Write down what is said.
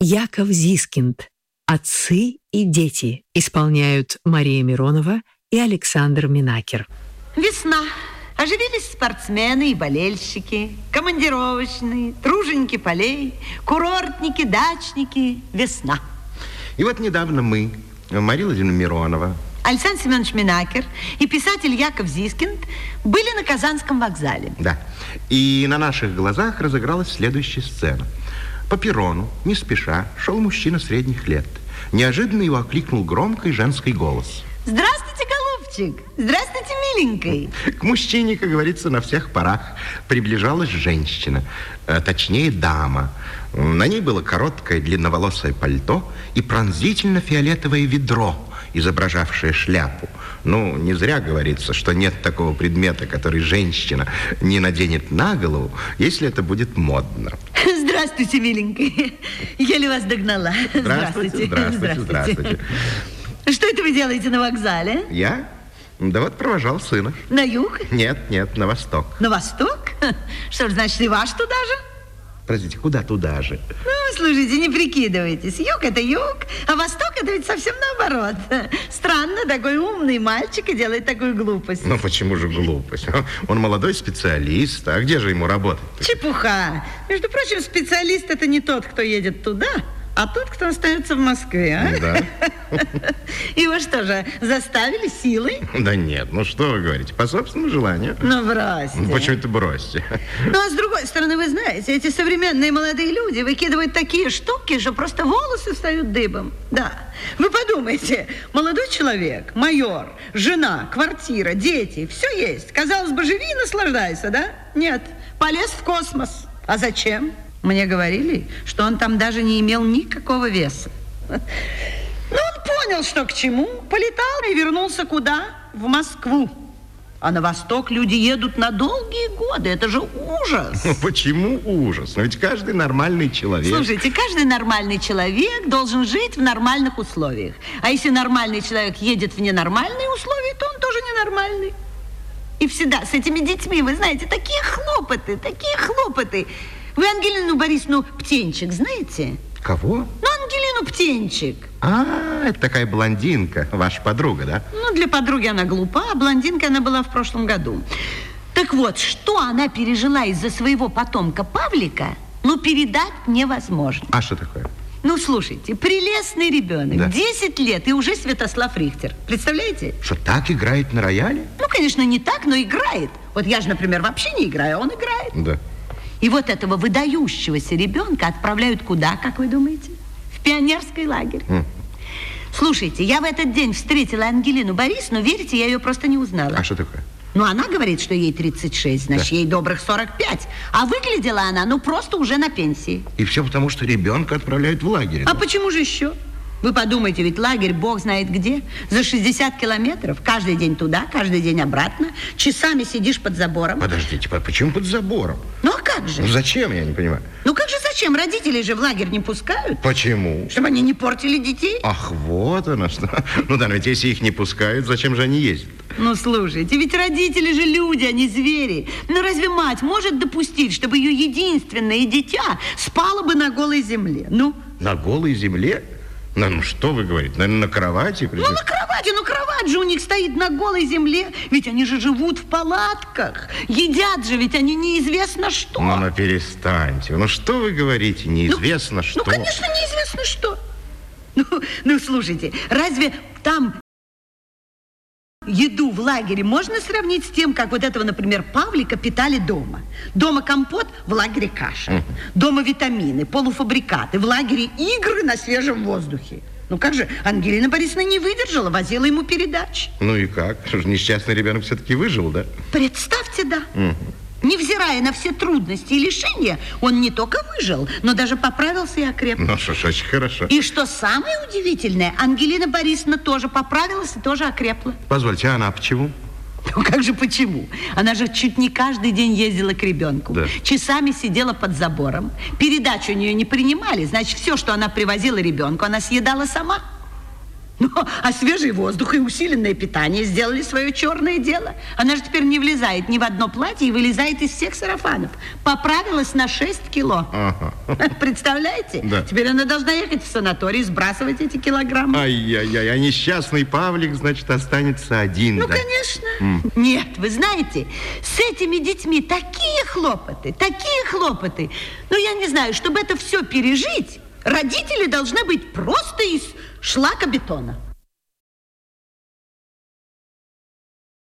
Яков Зискинд. Отцы и дети исполняют Мария Миронова и Александр Минакер. Весна. Оживились спортсмены и болельщики, командировочные, труженики полей, курортники, дачники. Весна. И вот недавно мы, Мария Владимировна Миронова, Александр Семенович Минакер и писатель Яков Зискинд были на Казанском вокзале. Да. И на наших глазах разыгралась следующая сцена. По перрону, не спеша, шел мужчина средних лет. Неожиданно его окликнул громкий женский голос. Здравствуйте, голубчик! Здравствуйте, миленький! К мужчине, как говорится, на всех парах приближалась женщина, э, точнее дама. На ней было короткое длинноволосое пальто и пронзительно-фиолетовое ведро, изображавшее шляпу. Ну, не зря говорится, что нет такого предмета, который женщина не наденет на голову, если это будет модно. Здравствуйте, миленький. Еле вас догнала. Здравствуйте, здравствуйте, здравствуйте. Что это вы делаете на вокзале? Я? Да вот провожал сына. На юг? Нет, нет, на восток. На восток? Что ж, значит, и ваш туда же? Простите, куда туда же? Ну, слушайте, не прикидывайтесь. Юг – это юг, а восток – это ведь совсем наоборот. Странно, такой умный мальчик и делает такую глупость. Ну, почему же глупость? Он молодой специалист, а где же ему работать? -то? Чепуха. Между прочим, специалист – это не тот, кто едет туда, а тот, кто остается в Москве, а? Да. Его что же, заставили силой? Да нет, ну что вы говорите, по собственному желанию. Ну, бросьте. Ну, почему это бросьте? Ну, а с другой стороны, вы знаете, эти современные молодые люди выкидывают такие штуки, что просто волосы встают дыбом. Да. Вы подумайте, молодой человек, майор, жена, квартира, дети, все есть. Казалось бы, живи и наслаждайся, да? Нет, полез в космос. А зачем? Мне говорили, что он там даже не имел никакого веса. Ну, он понял, что к чему, полетал и вернулся куда? В Москву. А на восток люди едут на долгие годы. Это же ужас. Ну, почему ужас? Но ведь каждый нормальный человек... Слушайте, каждый нормальный человек должен жить в нормальных условиях. А если нормальный человек едет в ненормальные условия, то он тоже ненормальный. И всегда с этими детьми, вы знаете, такие хлопоты, такие хлопоты. Вы Ангелину Борисовну Птенчик знаете? Кого? Ну, Ангелину Птенчик. А, это такая блондинка, ваша подруга, да? Ну, для подруги она глупа, а блондинка она была в прошлом году. Так вот, что она пережила из-за своего потомка Павлика, ну, передать невозможно. А что такое? Ну, слушайте, прелестный ребенок, Да. 10 лет, и уже Святослав Рихтер. Представляете? Что так играет на рояле? Ну, конечно, не так, но играет. Вот я же, например, вообще не играю, а он играет. Да. И вот этого выдающегося ребенка отправляют куда, как вы думаете? В пионерский лагерь. М. Слушайте, я в этот день встретила Ангелину Борисовну, верите, я ее просто не узнала. А что такое? Ну, она говорит, что ей 36, значит, Да. ей добрых 45. А выглядела она, ну, просто уже на пенсии. И все потому, что ребенка отправляют в лагерь. А почему же еще? Вы подумайте, ведь лагерь бог знает где. За 60 километров. Каждый день туда, каждый день обратно. Часами сидишь под забором. Подождите, по- почему под забором? Ну, а как же? Ну, зачем, я не понимаю. Ну, как же зачем? Родителей же в лагерь не пускают. Почему? Чтобы они не портили детей. Ах, вот оно что. Ну да, но ведь если их не пускают, зачем же они ездят? Ну, слушайте, ведь родители же люди, а не звери. Ну, разве мать может допустить, чтобы ее единственное дитя спало бы на голой земле? Ну, На голой земле? Ну, ну, что вы говорите? Наверное, на кровати? ну причем? на кровати, ну кровать же у них стоит на голой земле. Ведь они же живут в палатках. Едят же, ведь они неизвестно что. Ну, ну, перестаньте. Ну, что вы говорите? Неизвестно что. Ну, конечно, неизвестно что. Ну, ну, слушайте, разве там еду в лагере можно сравнить с тем, как вот этого, например, Павлика питали дома? Дома компот, в лагере каша. Дома витамины, полуфабрикаты, в лагере игры на свежем воздухе. Ну как же, Ангелина Борисовна не выдержала, возила ему передачи. Ну и как? Несчастный ребенок все-таки выжил, да? Представьте, да. Невзирая на все трудности и лишения, он не только выжил, но даже поправился и окреп. Ну что ж, очень хорошо. И что самое удивительное, Ангелина Борисовна тоже поправилась и тоже окрепла. Позвольте, а она почему? Ну как же почему? Она же чуть не каждый день ездила к ребенку. Да. Часами сидела под забором. Передачу у нее не принимали. Значит, все, что она привозила ребенку, она съедала сама. Ну, а свежий воздух и усиленное питание сделали свое черное дело. Она же теперь не влезает ни в одно платье и вылезает из всех сарафанов. Поправилась на 6 кило. Ага. Представляете? Да. Теперь она должна ехать в санаторий, сбрасывать эти килограммы. Ай-яй-яй, а несчастный Павлик, значит, останется один, Ну, да? конечно. Нет, вы знаете, с этими детьми такие хлопоты, такие хлопоты. Ну, я не знаю, чтобы это все пережить, родители должны быть просто из шлакобетона.